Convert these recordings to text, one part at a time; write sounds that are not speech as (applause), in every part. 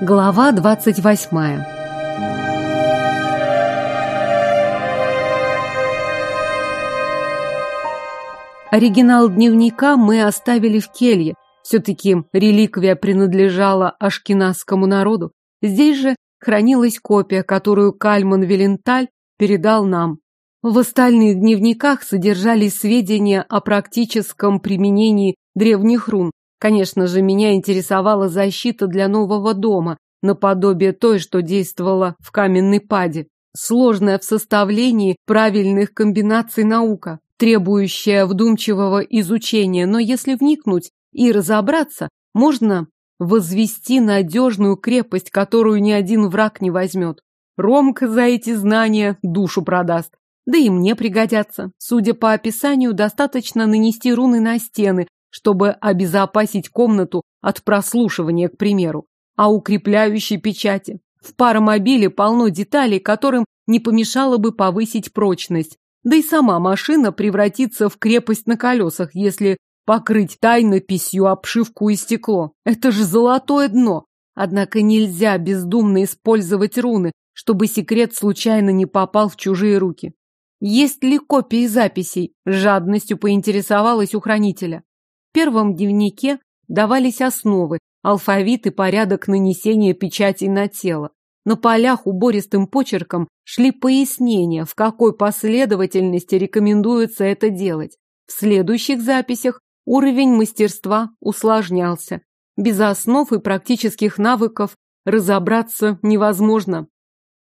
Глава двадцать восьмая Оригинал дневника мы оставили в келье. Все-таки реликвия принадлежала ашкеназскому народу. Здесь же хранилась копия, которую Кальман Веленталь передал нам. В остальных дневниках содержались сведения о практическом применении древних рун. Конечно же, меня интересовала защита для нового дома, наподобие той, что действовала в каменной паде. Сложная в составлении правильных комбинаций наука требующая вдумчивого изучения, но если вникнуть и разобраться, можно возвести надежную крепость, которую ни один враг не возьмет. Ромка за эти знания душу продаст. Да и мне пригодятся. Судя по описанию, достаточно нанести руны на стены, чтобы обезопасить комнату от прослушивания, к примеру. А укрепляющей печати. В паромобиле полно деталей, которым не помешало бы повысить прочность. Да и сама машина превратится в крепость на колесах, если покрыть тайнописью обшивку и стекло. Это же золотое дно. Однако нельзя бездумно использовать руны, чтобы секрет случайно не попал в чужие руки. Есть ли копии записей? Жадностью поинтересовалась у хранителя. В первом дневнике давались основы, алфавит и порядок нанесения печатей на тело. На полях убористым почерком шли пояснения, в какой последовательности рекомендуется это делать. В следующих записях уровень мастерства усложнялся. Без основ и практических навыков разобраться невозможно.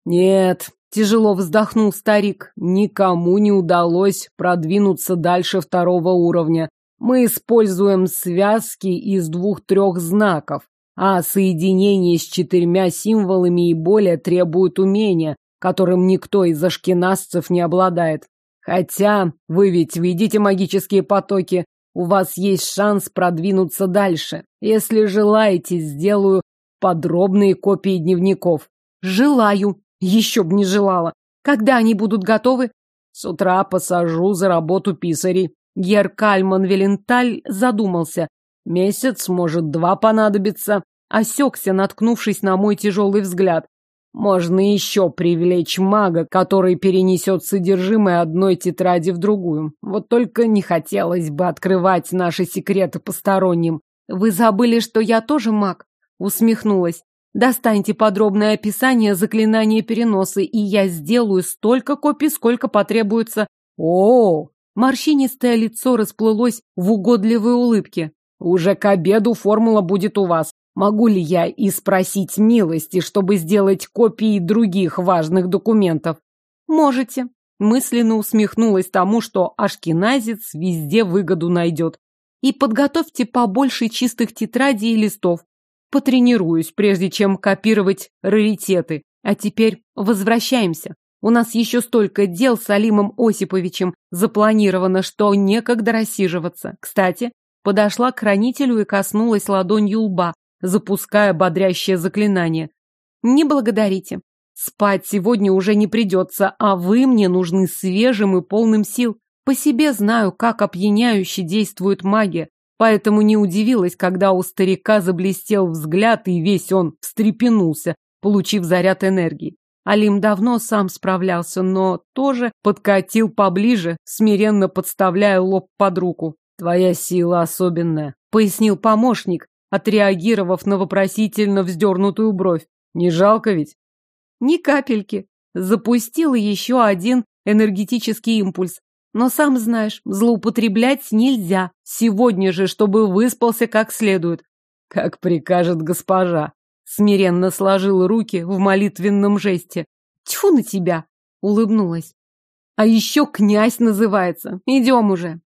Нет, тяжело вздохнул старик, никому не удалось продвинуться дальше второго уровня. Мы используем связки из двух-трех знаков а соединение с четырьмя символами и более требует умения, которым никто из ашкеназцев не обладает. Хотя вы ведь видите магические потоки, у вас есть шанс продвинуться дальше. Если желаете, сделаю подробные копии дневников. Желаю. Еще б не желала. Когда они будут готовы? С утра посажу за работу писарей. Гер Кальман Веленталь задумался. Месяц, может, два понадобится. Осекся, наткнувшись на мой тяжелый взгляд. Можно еще привлечь мага, который перенесет содержимое одной тетради в другую. Вот только не хотелось бы открывать наши секреты посторонним. Вы забыли, что я тоже маг? Усмехнулась. Достаньте подробное описание заклинания переноса, и я сделаю столько копий, сколько потребуется. О, -о, Морщинистое лицо расплылось в угодливой улыбке. Уже к обеду формула будет у вас. Могу ли я и спросить милости, чтобы сделать копии других важных документов? Можете. Мысленно усмехнулась тому, что ашкеназец везде выгоду найдет. И подготовьте побольше чистых тетрадей и листов. Потренируюсь, прежде чем копировать раритеты. А теперь возвращаемся. У нас еще столько дел с Алимом Осиповичем запланировано, что некогда рассиживаться. Кстати, подошла к хранителю и коснулась ладонью лба, запуская бодрящее заклинание. Не благодарите. Спать сегодня уже не придется, а вы мне нужны свежим и полным сил. По себе знаю, как опьяняюще действует магия, поэтому не удивилась, когда у старика заблестел взгляд, и весь он встрепенулся, получив заряд энергии. Алим давно сам справлялся, но тоже подкатил поближе, смиренно подставляя лоб под руку. «Твоя сила особенная», — пояснил помощник, отреагировав на вопросительно вздернутую бровь. Не жалко ведь? Ни капельки. Запустил еще один энергетический импульс. Но сам знаешь, злоупотреблять нельзя. Сегодня же, чтобы выспался как следует. Как прикажет госпожа. Смиренно сложил руки в молитвенном жесте. Тьфу на тебя! Улыбнулась. А еще князь называется. Идем уже.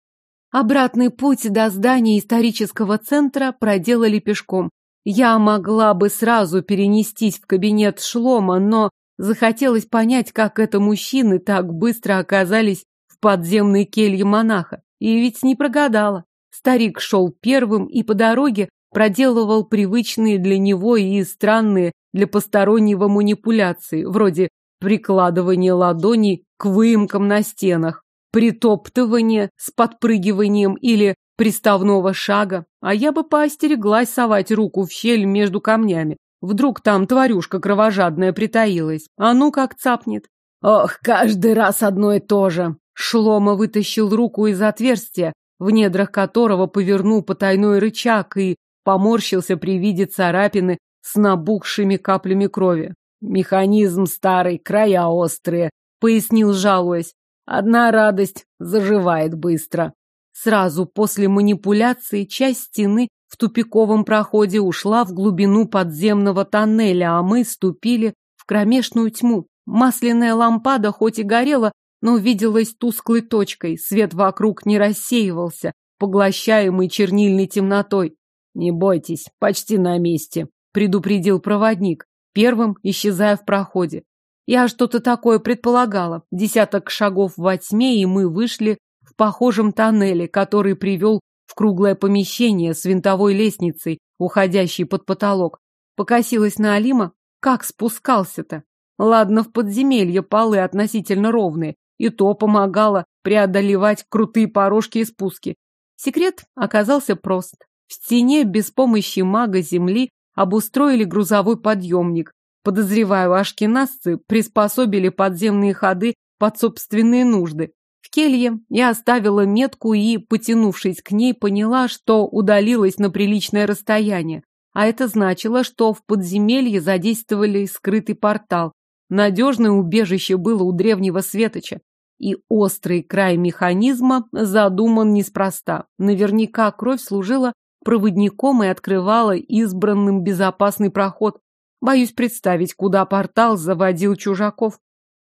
Обратный путь до здания исторического центра проделали пешком. Я могла бы сразу перенестись в кабинет Шлома, но захотелось понять, как это мужчины так быстро оказались в подземной келье монаха. И ведь не прогадала. Старик шел первым и по дороге проделывал привычные для него и странные для постороннего манипуляции, вроде прикладывания ладоней к выемкам на стенах притоптывания с подпрыгиванием или приставного шага, а я бы поостереглась совать руку в щель между камнями. Вдруг там тварюшка кровожадная притаилась. А ну как цапнет. Ох, каждый раз одно и то же. Шлома вытащил руку из отверстия, в недрах которого повернул потайной рычаг и поморщился при виде царапины с набухшими каплями крови. Механизм старый, края острые, пояснил, жалуясь. Одна радость заживает быстро. Сразу после манипуляции часть стены в тупиковом проходе ушла в глубину подземного тоннеля, а мы ступили в кромешную тьму. Масляная лампада хоть и горела, но виделась тусклой точкой, свет вокруг не рассеивался, поглощаемый чернильной темнотой. «Не бойтесь, почти на месте», — предупредил проводник, первым исчезая в проходе. Я что-то такое предполагала. Десяток шагов во тьме, и мы вышли в похожем тоннеле, который привел в круглое помещение с винтовой лестницей, уходящей под потолок. Покосилась на Алима. Как спускался-то? Ладно, в подземелье полы относительно ровные, и то помогало преодолевать крутые порожки и спуски. Секрет оказался прост. В стене без помощи мага земли обустроили грузовой подъемник. Подозреваю, ашкенасцы приспособили подземные ходы под собственные нужды. В келье я оставила метку и, потянувшись к ней, поняла, что удалилась на приличное расстояние. А это значило, что в подземелье задействовали скрытый портал. Надежное убежище было у древнего светоча. И острый край механизма задуман неспроста. Наверняка кровь служила проводником и открывала избранным безопасный проход. Боюсь представить, куда портал заводил чужаков.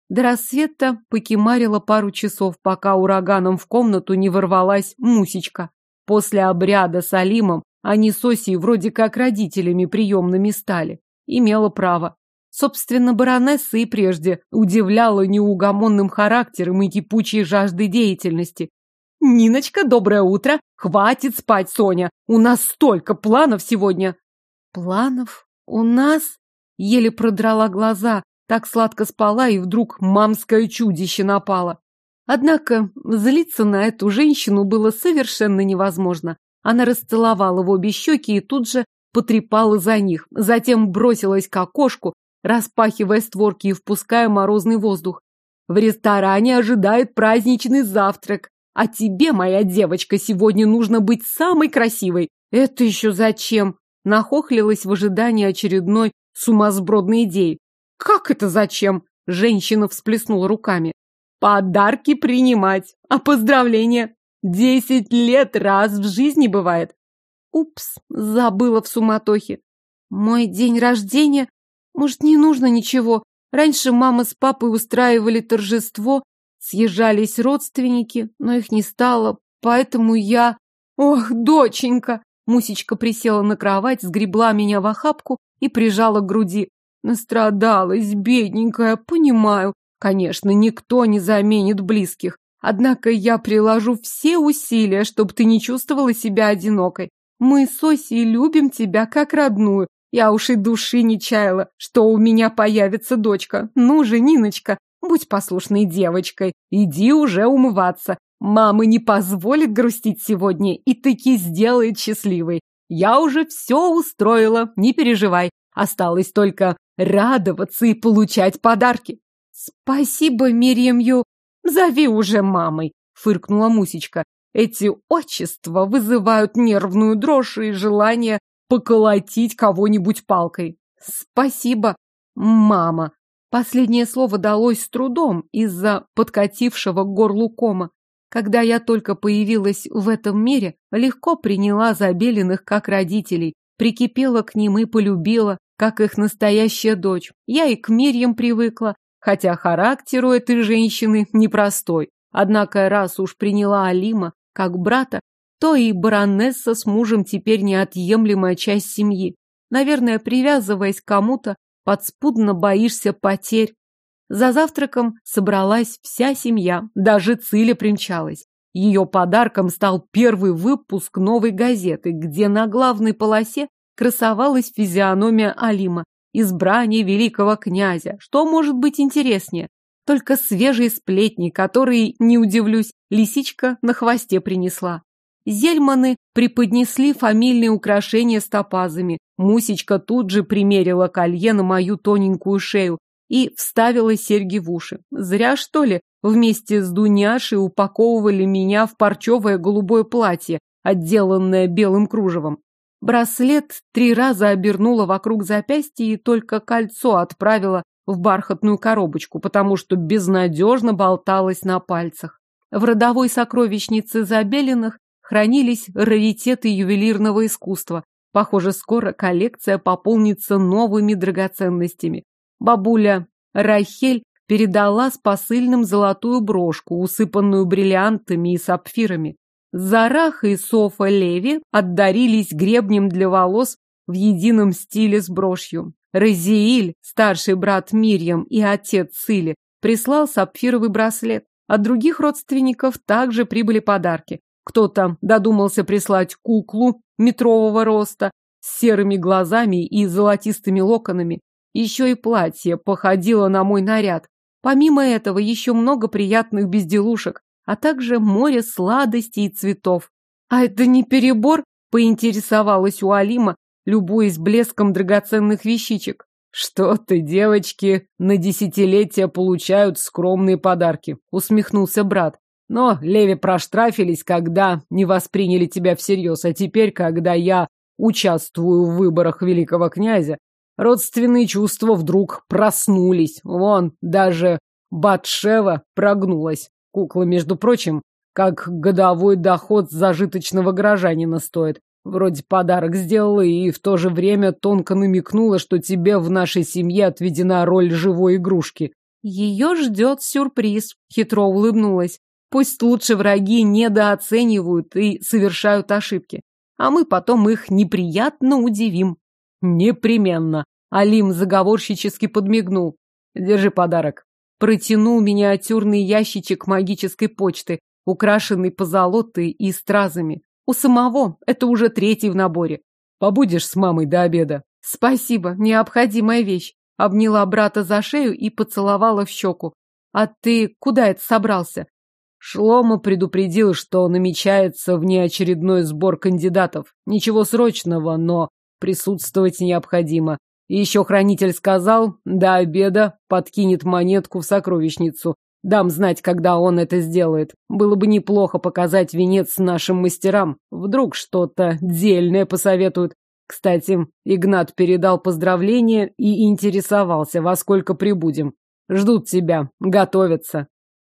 До рассвета покемарила пару часов, пока ураганом в комнату не ворвалась Мусечка. После обряда с Алимом они с Осией вроде как родителями приемными стали. Имела право. Собственно, баронесса и прежде удивляла неугомонным характером и кипучей жаждой деятельности. «Ниночка, доброе утро! Хватит спать, Соня! У нас столько планов сегодня!» «Планов? У нас?» Еле продрала глаза, так сладко спала, и вдруг мамское чудище напало. Однако злиться на эту женщину было совершенно невозможно. Она расцеловала в обе щеки и тут же потрепала за них, затем бросилась к окошку, распахивая створки и впуская морозный воздух. В ресторане ожидает праздничный завтрак, а тебе, моя девочка, сегодня нужно быть самой красивой. Это еще зачем? Нахохлилась в ожидании очередной сумасбродной идеи. Как это зачем? Женщина всплеснула руками. Подарки принимать, а поздравления? Десять лет раз в жизни бывает. Упс, забыла в суматохе. Мой день рождения? Может, не нужно ничего? Раньше мама с папой устраивали торжество, съезжались родственники, но их не стало, поэтому я... Ох, доченька! Мусечка присела на кровать, сгребла меня в охапку и прижала к груди. Настрадалась, бедненькая, понимаю. Конечно, никто не заменит близких. Однако я приложу все усилия, чтобы ты не чувствовала себя одинокой. Мы с Осей любим тебя как родную, я уж и души не чаяла, что у меня появится дочка. Ну же, Ниночка, будь послушной девочкой, иди уже умываться. Мама не позволит грустить сегодня и таки сделает счастливой. Я уже все устроила, не переживай. Осталось только радоваться и получать подарки. Спасибо, Мирьямью. Зови уже мамой, фыркнула Мусечка. Эти отчества вызывают нервную дрожь и желание поколотить кого-нибудь палкой. Спасибо, мама. Последнее слово далось с трудом из-за подкатившего к горлу кома. Когда я только появилась в этом мире, легко приняла Забелиных как родителей, прикипела к ним и полюбила, как их настоящая дочь. Я и к Мирьям привыкла, хотя характер у этой женщины непростой. Однако раз уж приняла Алима как брата, то и баронесса с мужем теперь неотъемлемая часть семьи. Наверное, привязываясь к кому-то, подспудно боишься потерь. За завтраком собралась вся семья, даже Циля примчалась. Ее подарком стал первый выпуск новой газеты, где на главной полосе красовалась физиономия Алима, избрание великого князя. Что может быть интереснее? Только свежие сплетни, которые, не удивлюсь, лисичка на хвосте принесла. Зельманы преподнесли фамильные украшения с топазами, Мусечка тут же примерила колье на мою тоненькую шею и вставила серьги в уши. Зря, что ли, вместе с Дуняшей упаковывали меня в парчевое голубое платье, отделанное белым кружевом. Браслет три раза обернула вокруг запястья и только кольцо отправила в бархатную коробочку, потому что безнадежно болталось на пальцах. В родовой сокровищнице Забелиных хранились раритеты ювелирного искусства. Похоже, скоро коллекция пополнится новыми драгоценностями. Бабуля Рахель передала с посыльным золотую брошку, усыпанную бриллиантами и сапфирами. Зарах и Софа Леви отдарились гребнем для волос в едином стиле с брошью. Разииль, старший брат Мирьям и отец Цили, прислал сапфировый браслет. От других родственников также прибыли подарки. Кто-то додумался прислать куклу метрового роста с серыми глазами и золотистыми локонами. Еще и платье походило на мой наряд. Помимо этого, еще много приятных безделушек, а также море сладостей и цветов. А это не перебор? Поинтересовалась у Алима, любуясь блеском драгоценных вещичек. Что ты, девочки, на десятилетия получают скромные подарки, усмехнулся брат. Но Леви проштрафились, когда не восприняли тебя всерьез, а теперь, когда я участвую в выборах великого князя, родственные чувства вдруг проснулись. Вон, даже Батшева прогнулась. Кукла, между прочим, как годовой доход зажиточного горожанина стоит. Вроде подарок сделала и в то же время тонко намекнула, что тебе в нашей семье отведена роль живой игрушки. Ее ждет сюрприз, хитро улыбнулась. Пусть лучше враги недооценивают и совершают ошибки, а мы потом их неприятно удивим. Непременно. Алим заговорщически подмигнул. Держи подарок. Протянул миниатюрный ящичек магической почты, украшенный позолотой и стразами. У самого это уже третий в наборе. Побудешь с мамой до обеда. Спасибо, необходимая вещь. Обняла брата за шею и поцеловала в щеку. А ты куда это собрался? Шлома предупредил, что намечается внеочередной сбор кандидатов. Ничего срочного, но присутствовать необходимо. И еще хранитель сказал, до обеда подкинет монетку в сокровищницу. Дам знать, когда он это сделает. Было бы неплохо показать венец нашим мастерам. Вдруг что-то дельное посоветуют. Кстати, Игнат передал поздравления и интересовался, во сколько прибудем. Ждут тебя, готовятся.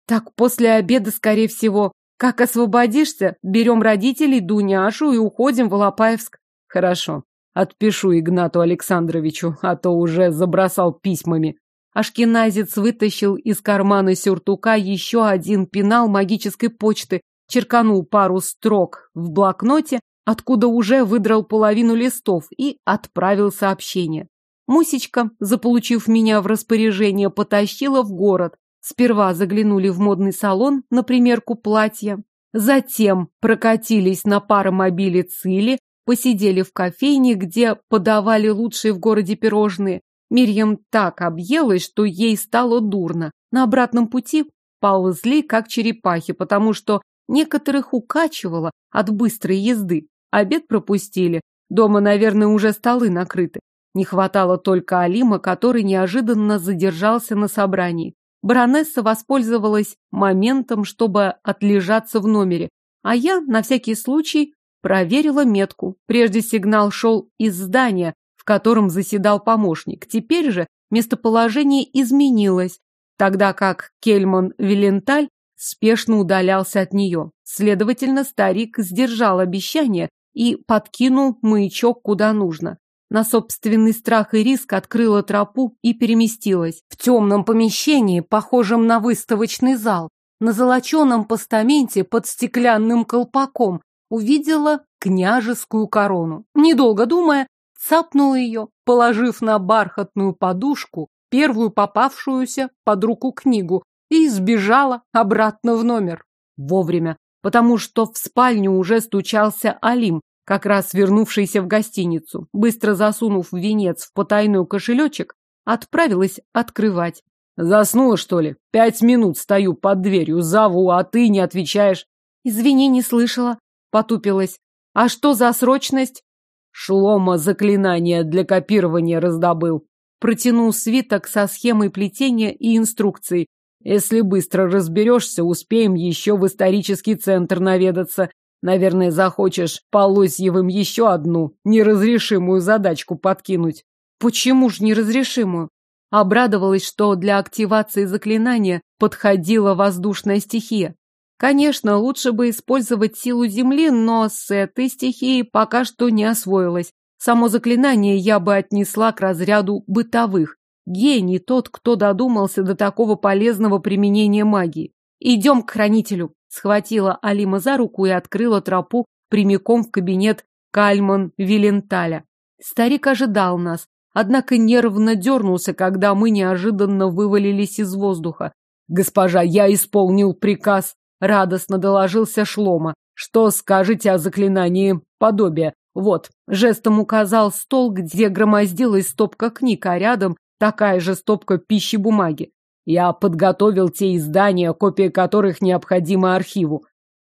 Так после обеда, скорее всего. Как освободишься, берем родителей, Дуняшу и уходим в Лопаевск. Хорошо. Отпишу Игнату Александровичу, а то уже забросал письмами. Ашкеназец вытащил из кармана сюртука еще один пенал магической почты, черканул пару строк в блокноте, откуда уже выдрал половину листов и отправил сообщение. Мусечка, заполучив меня в распоряжение, потащила в город. Сперва заглянули в модный салон на примерку платья, затем прокатились на паромобиле Цили, посидели в кофейне, где подавали лучшие в городе пирожные, Мирьям так объелась, что ей стало дурно. На обратном пути ползли, как черепахи, потому что некоторых укачивало от быстрой езды. Обед пропустили. Дома, наверное, уже столы накрыты. Не хватало только Алима, который неожиданно задержался на собрании. Баронесса воспользовалась моментом, чтобы отлежаться в номере, а я, на всякий случай, проверила метку. Прежде сигнал шел из здания, котором заседал помощник. Теперь же местоположение изменилось, тогда как Кельман Виленталь спешно удалялся от нее. Следовательно, старик сдержал обещание и подкинул маячок куда нужно. На собственный страх и риск открыла тропу и переместилась. В темном помещении, похожем на выставочный зал, на золоченом постаменте под стеклянным колпаком, увидела княжескую корону. Недолго думая, цапнула ее, положив на бархатную подушку первую попавшуюся под руку книгу и сбежала обратно в номер. Вовремя, потому что в спальню уже стучался Алим, как раз вернувшийся в гостиницу. Быстро засунув венец в потайной кошелечек, отправилась открывать. Заснула, что ли? Пять минут стою под дверью, зову, а ты не отвечаешь. Извини, не слышала. Потупилась. А что за срочность? Шлома заклинания для копирования раздобыл. Протянул свиток со схемой плетения и инструкцией. Если быстро разберешься, успеем еще в исторический центр наведаться. Наверное, захочешь Полосьевым еще одну неразрешимую задачку подкинуть. Почему ж неразрешимую? Обрадовалась, что для активации заклинания подходила воздушная стихия. Конечно, лучше бы использовать силу Земли, но с этой стихией пока что не освоилась. Само заклинание я бы отнесла к разряду бытовых. Гений тот, кто додумался до такого полезного применения магии. Идем к хранителю. Схватила Алима за руку и открыла тропу прямиком в кабинет Кальман Виленталя. Старик ожидал нас, однако нервно дернулся, когда мы неожиданно вывалились из воздуха. «Госпожа, я исполнил приказ», — радостно доложился Шлома. «Что скажете о заклинании подобия? Вот, жестом указал стол, где громоздилась стопка книг, а рядом такая же стопка пищи бумаги. Я подготовил те издания, копии которых необходимы архиву.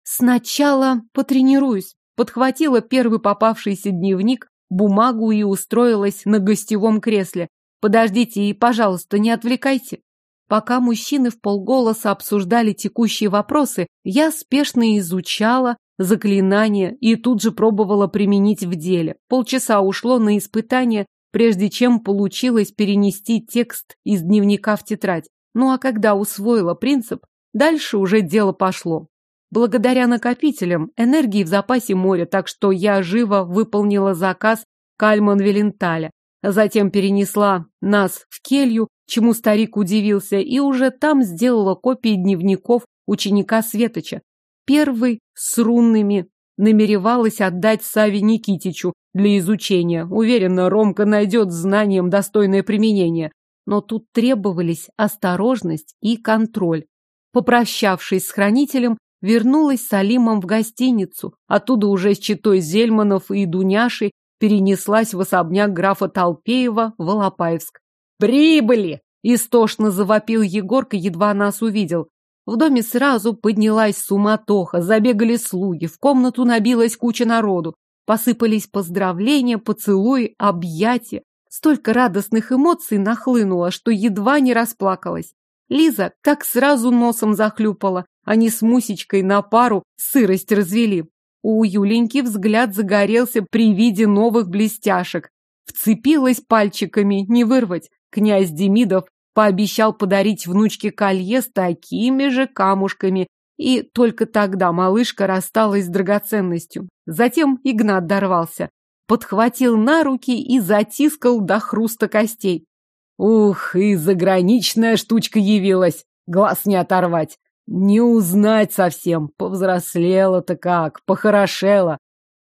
Сначала потренируюсь. Подхватила первый попавшийся дневник, бумагу и устроилась на гостевом кресле. Подождите и, пожалуйста, не отвлекайте. Пока мужчины в полголоса обсуждали текущие вопросы, я спешно изучала заклинания и тут же пробовала применить в деле. Полчаса ушло на испытание, прежде чем получилось перенести текст из дневника в тетрадь. Ну а когда усвоила принцип, дальше уже дело пошло. Благодаря накопителям энергии в запасе моря, так что я живо выполнила заказ Кальман Веленталя. Затем перенесла нас в келью, чему старик удивился, и уже там сделала копии дневников ученика Светоча. Первый с рунными намеревалась отдать Саве Никитичу для изучения. Уверена, Ромка найдет знанием достойное применение. Но тут требовались осторожность и контроль. Попрощавшись с хранителем, вернулась с Алимом в гостиницу. Оттуда уже с читой Зельманов и Дуняшей перенеслась в особняк графа Толпеева в Алапаевск. «Прибыли!» – истошно завопил Егорка, едва нас увидел. В доме сразу поднялась суматоха, забегали слуги, в комнату набилась куча народу. Посыпались поздравления, поцелуи, объятия. Столько радостных эмоций нахлынуло, что едва не расплакалась. Лиза так сразу носом захлюпала, они с Мусечкой на пару сырость развели. У Юленьки взгляд загорелся при виде новых блестяшек. Вцепилась пальчиками, не вырвать. Князь Демидов пообещал подарить внучке колье с такими же камушками, и только тогда малышка рассталась с драгоценностью. Затем Игнат дорвался, подхватил на руки и затискал до хруста костей. Ух, и заграничная штучка явилась, глаз не оторвать. Не узнать совсем, повзрослела-то как, похорошела.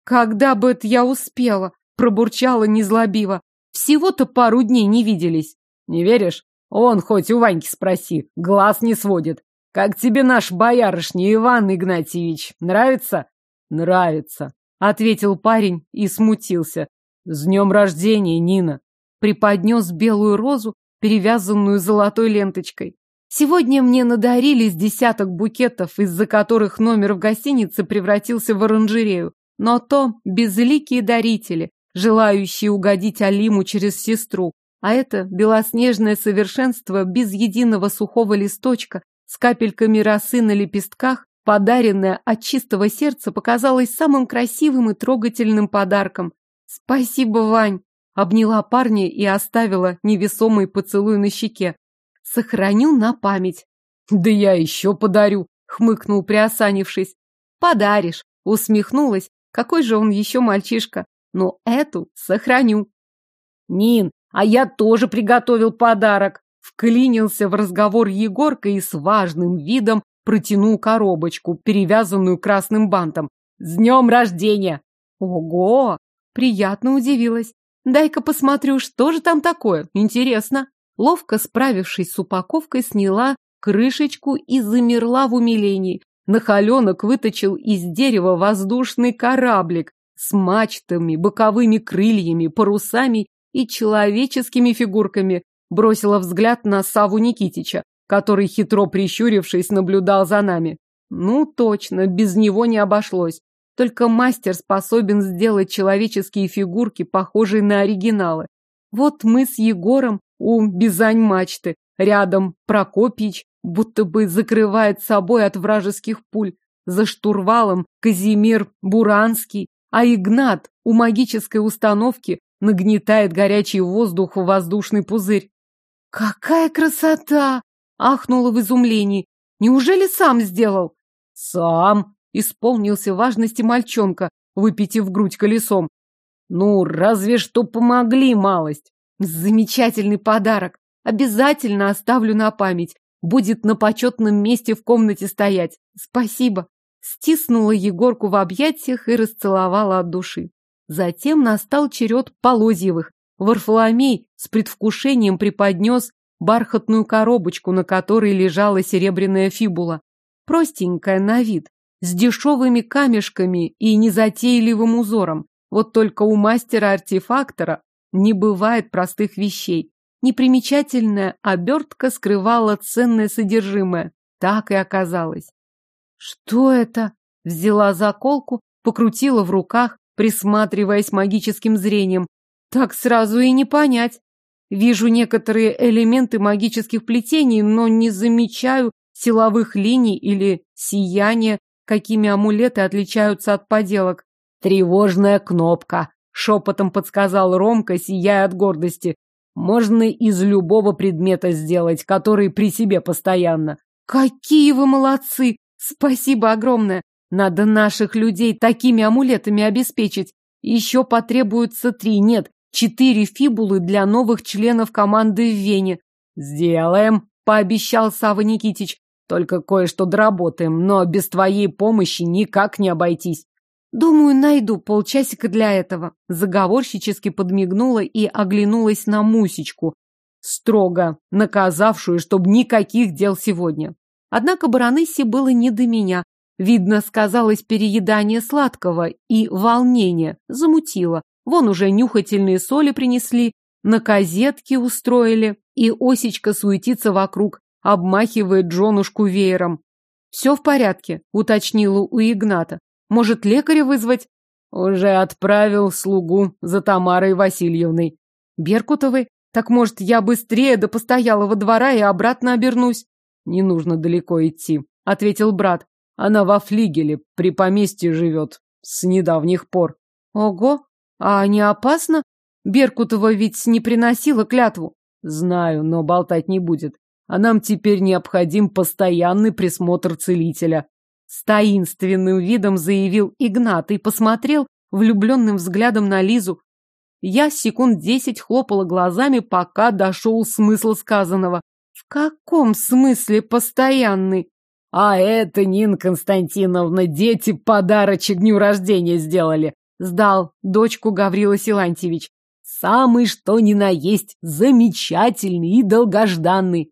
Когда бы это я успела, пробурчала незлобиво. Всего-то пару дней не виделись. Не веришь? Он хоть у Ваньки спроси, глаз не сводит. Как тебе наш боярышний Иван Игнатьевич? Нравится? Нравится, ответил парень и смутился. С днем рождения, Нина. Преподнес белую розу, перевязанную золотой ленточкой. Сегодня мне надарили с десяток букетов, из-за которых номер в гостинице превратился в оранжерею. Но то безликие дарители, желающие угодить Алиму через сестру. А это белоснежное совершенство без единого сухого листочка, с капельками росы на лепестках, подаренное от чистого сердца, показалось самым красивым и трогательным подарком. «Спасибо, Вань!» Обняла парня и оставила невесомый поцелуй на щеке. Сохраню на память. Да я еще подарю, хмыкнул, приосанившись. Подаришь, усмехнулась. Какой же он еще мальчишка. Но эту сохраню. Нин, а я тоже приготовил подарок. Вклинился в разговор Егорка и с важным видом протянул коробочку, перевязанную красным бантом. С днем рождения! Ого! Приятно удивилась. Дай-ка посмотрю, что же там такое. Интересно. Ловко справившись с упаковкой, сняла крышечку и замерла в умилении. Нахаленок выточил из дерева воздушный кораблик с мачтами, боковыми крыльями, парусами и человеческими фигурками. Бросила взгляд на Саву Никитича, который, хитро прищурившись, наблюдал за нами. Ну, точно, без него не обошлось. Только мастер способен сделать человеческие фигурки, похожие на оригиналы. Вот мы с Егором у Бизань-мачты, рядом Прокопич, будто бы закрывает собой от вражеских пуль. За штурвалом Казимир Буранский, а Игнат у магической установки нагнетает горячий воздух в воздушный пузырь. «Какая красота!» — ахнула в изумлении. «Неужели сам сделал?» «Сам!» — исполнился важности мальчонка, выпитив грудь колесом. «Ну, разве что помогли малость!» «Замечательный подарок! Обязательно оставлю на память. Будет на почетном месте в комнате стоять. Спасибо!» Стиснула Егорку в объятиях и расцеловала от души. Затем настал черед Полозьевых. Варфоломей с предвкушением преподнес бархатную коробочку, на которой лежала серебряная фибула. Простенькая на вид, с дешевыми камешками и незатейливым узором. Вот только у мастера-артефактора не бывает простых вещей. Непримечательная обертка скрывала ценное содержимое. Так и оказалось. Что это? Взяла заколку, покрутила в руках, присматриваясь магическим зрением. Так сразу и не понять. Вижу некоторые элементы магических плетений, но не замечаю силовых линий или сияния, какими амулеты отличаются от поделок. Тревожная кнопка, шепотом подсказал Ромка, сияя от гордости. Можно из любого предмета сделать, который при себе постоянно. Какие вы молодцы! Спасибо огромное! Надо наших людей такими амулетами обеспечить. Еще потребуется три, нет, четыре фибулы для новых членов команды в Вене. Сделаем, пообещал Сава Никитич. Только кое-что доработаем, но без твоей помощи никак не обойтись. Думаю, найду полчасика для этого. Заговорщически подмигнула и оглянулась на Мусечку, строго наказавшую, чтобы никаких дел сегодня. Однако баронессе было не до меня. Видно, сказалось переедание сладкого и волнение. Замутило. Вон уже нюхательные соли принесли, на козетке устроили, и Осечка суетится вокруг, обмахивает Джонушку веером. «Все в порядке», — уточнила у Игната. «Может, лекаря вызвать?» «Уже отправил слугу за Тамарой Васильевной». «Беркутовой? Так, может, я быстрее до постоялого двора и обратно обернусь?» «Не нужно далеко идти», — ответил брат. Она во флигеле, при поместье живет. С недавних пор. Ого, а не опасно? Беркутова ведь не приносила клятву. Знаю, но болтать не будет. А нам теперь необходим постоянный присмотр целителя. С таинственным видом заявил Игнат и посмотрел влюбленным взглядом на Лизу. Я секунд десять хлопала глазами, пока дошел смысл сказанного. В каком смысле постоянный? А это, Нина Константиновна, дети подарочек дню рождения сделали. Сдал дочку Гаврила Силантьевич. Самый что ни на есть, замечательный и долгожданный.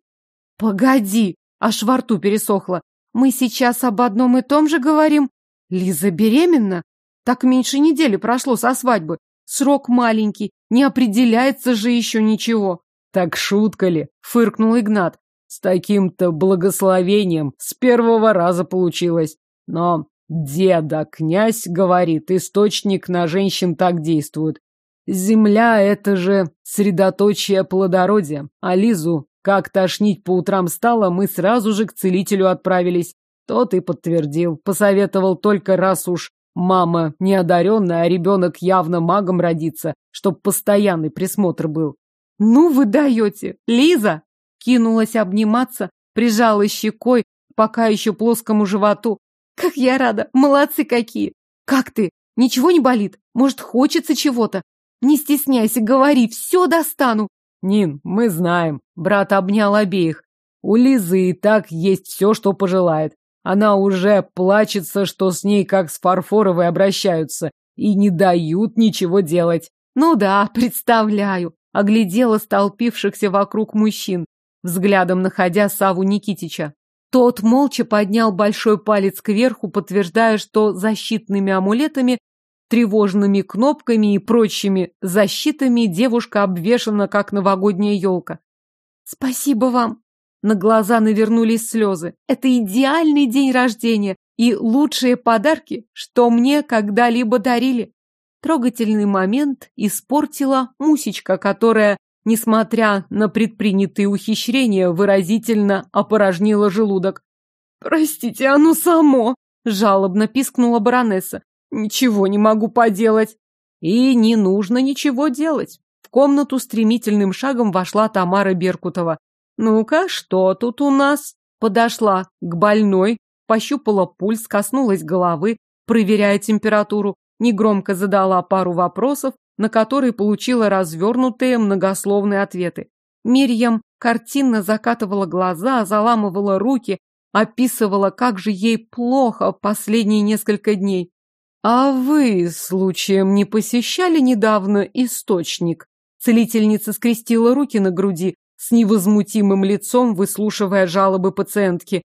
Погоди, аж во рту пересохло. Мы сейчас об одном и том же говорим. Лиза беременна? Так меньше недели прошло со свадьбы. Срок маленький, не определяется же еще ничего. Так шутка ли? Фыркнул Игнат. С таким-то благословением с первого раза получилось. Но деда князь говорит, источник на женщин так действует. Земля — это же средоточие плодородия. А Лизу, как тошнить по утрам стало, мы сразу же к целителю отправились. Тот и подтвердил. Посоветовал только раз уж мама неодаренная, а ребенок явно магом родится, чтоб постоянный присмотр был. Ну вы даете! Лиза! кинулась обниматься, прижала щекой пока еще плоскому животу. Как я рада! Молодцы какие! Как ты? Ничего не болит? Может, хочется чего-то? Не стесняйся, говори, все достану. Нин, мы знаем. Брат обнял обеих. У Лизы и так есть все, что пожелает. Она уже плачется, что с ней как с фарфоровой обращаются и не дают ничего делать. Ну да, представляю. Оглядела столпившихся вокруг мужчин взглядом находя Саву Никитича. Тот молча поднял большой палец кверху, подтверждая, что защитными амулетами, тревожными кнопками и прочими защитами девушка обвешана, как новогодняя елка. «Спасибо вам!» На глаза навернулись слезы. «Это идеальный день рождения! и лучшие подарки, что мне когда-либо дарили. Трогательный момент испортила Мусечка, которая, несмотря на предпринятые ухищрения, выразительно опорожнила желудок. «Простите, оно само!» — жалобно пискнула баронесса. «Ничего не могу поделать». И не нужно ничего делать. В комнату стремительным шагом вошла Тамара Беркутова. «Ну-ка, что тут у нас?» Подошла к больной, пощупала пульс, коснулась головы, проверяя температуру, негромко задала пару вопросов, на которые получила развернутые многословные ответы. Мирьям картинно закатывала глаза, заламывала руки, описывала, как же ей плохо последние несколько дней. «А вы, случаем, не посещали недавно источник?» Целительница скрестила руки на груди, с невозмутимым лицом выслушивая жалобы пациентки.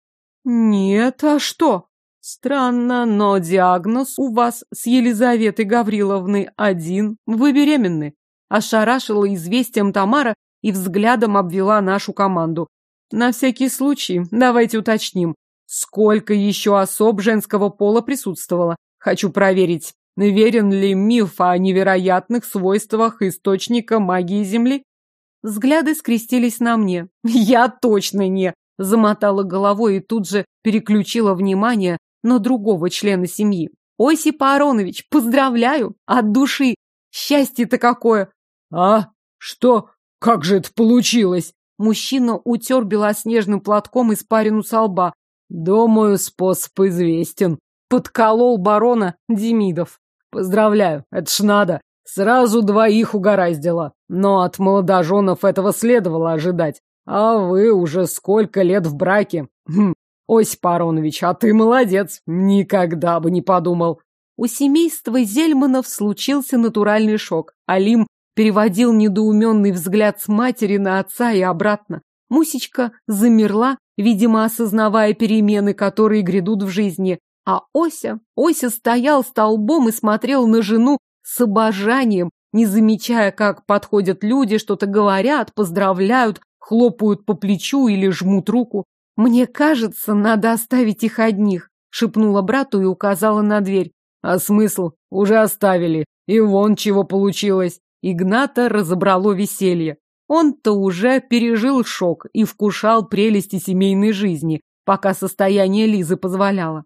«Нет, а что?» «Странно, но диагноз у вас с Елизаветой Гавриловной один. Вы беременны», – ошарашила известием Тамара и взглядом обвела нашу команду. «На всякий случай, давайте уточним, сколько еще особ женского пола присутствовало. Хочу проверить, верен ли миф о невероятных свойствах источника магии Земли?» Взгляды скрестились на мне. (laughs) Я точно не. Замотала головой и тут же переключила внимание на другого члена семьи. Осип Аронович, поздравляю! От души! Счастье-то какое! А? Что? Как же это получилось? Мужчина утер белоснежным платком испарину со лба. Думаю, способ известен. Подколол барона Демидов. Поздравляю, это ж надо. Сразу двоих угораздило. Но от молодоженов этого следовало ожидать. А вы уже сколько лет в браке? Хм, Осип Аронович, а ты молодец. Никогда бы не подумал. У семейства Зельманов случился натуральный шок. Алим переводил недоуменный взгляд с матери на отца и обратно. Мусечка замерла, видимо, осознавая перемены, которые грядут в жизни. А Ося, Ося стоял столбом и смотрел на жену с обожанием, не замечая, как подходят люди, что-то говорят, поздравляют, хлопают по плечу или жмут руку. «Мне кажется, надо оставить их одних», — шепнула брату и указала на дверь. «А смысл? Уже оставили. И вон чего получилось». Игната разобрало веселье. Он-то уже пережил шок и вкушал прелести семейной жизни, пока состояние Лизы позволяло.